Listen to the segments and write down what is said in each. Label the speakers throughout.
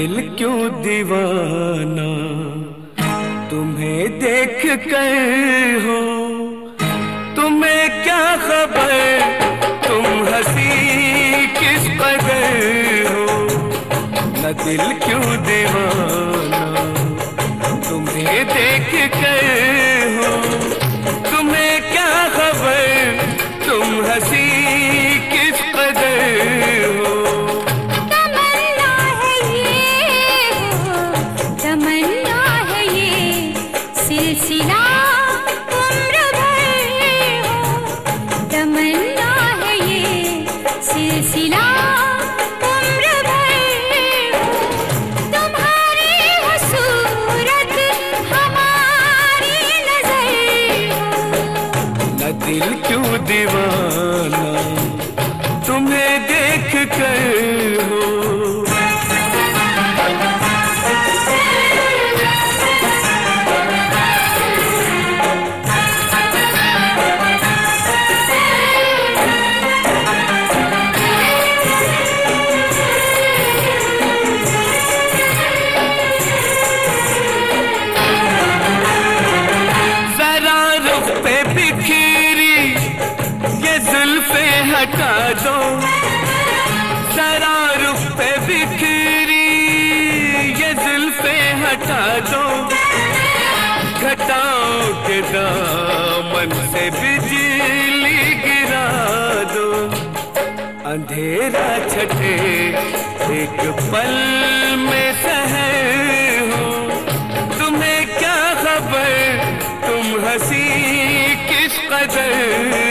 Speaker 1: दिल क्यों दीवाना? तुम्हें देख कर हो। तुम्हें क्या खबर? तुम हसी किस पर हो? न दिल क्यों दीवाना?
Speaker 2: सिलसिला
Speaker 1: हटा दो। जरा रुख पे बिखरी, ये जुल्फे हटा दो। घटाओ के दामन से बिजली गिरा दो। अंधेरा छठे एक पल में सहर हो। तुम्हें क्या खबर? तुम हँसी किस कदर?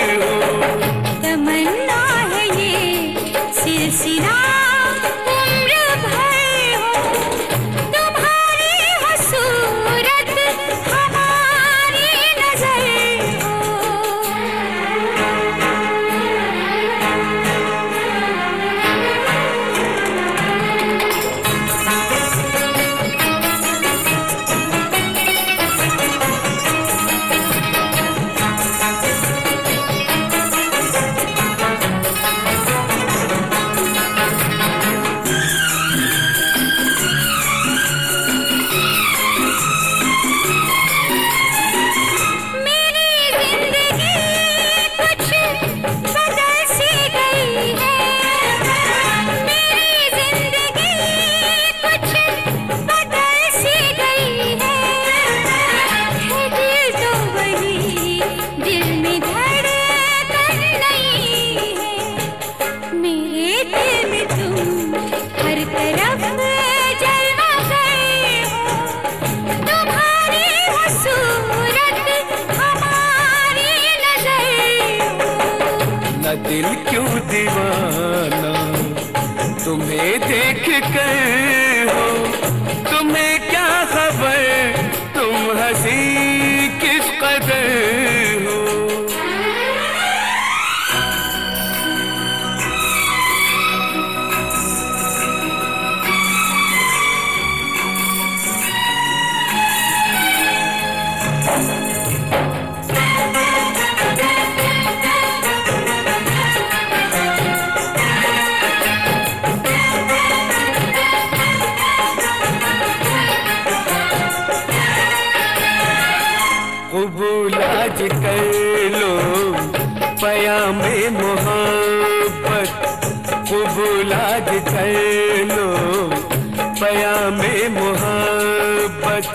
Speaker 2: दिल
Speaker 1: क्यों दीवाना? तुम्हें देख कर हो। तुम्हें क्या खबर? तुम हँसी किस कदर? आज कर लो पया में मोहब्बत, कबूल आज कर लो। पया में मोहब्बत,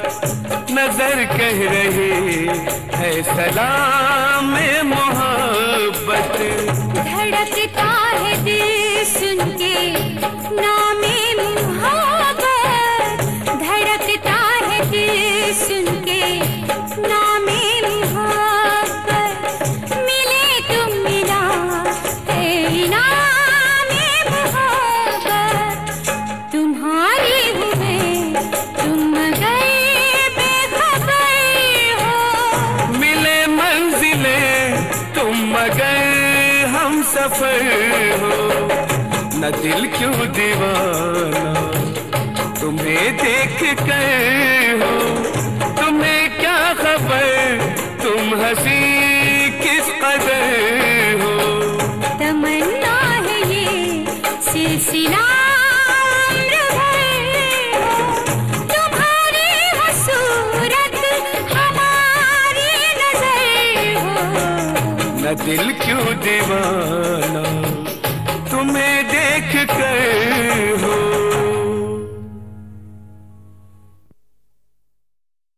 Speaker 1: नज़र कह रही है सलाम में मोहब्बत।
Speaker 2: धड़कता है दिल सुन के, नामे मोहब्बत
Speaker 1: सफ़र हो। न दिल क्यों दीवाना? तुम्हें देख कर हो। तुम्हें क्या खबर? तुम हँसी किस कदर हो?
Speaker 2: तमन्ना है ये सिलसिला।
Speaker 1: न दिल क्यों दीवाना? तुम्हें देख कर हो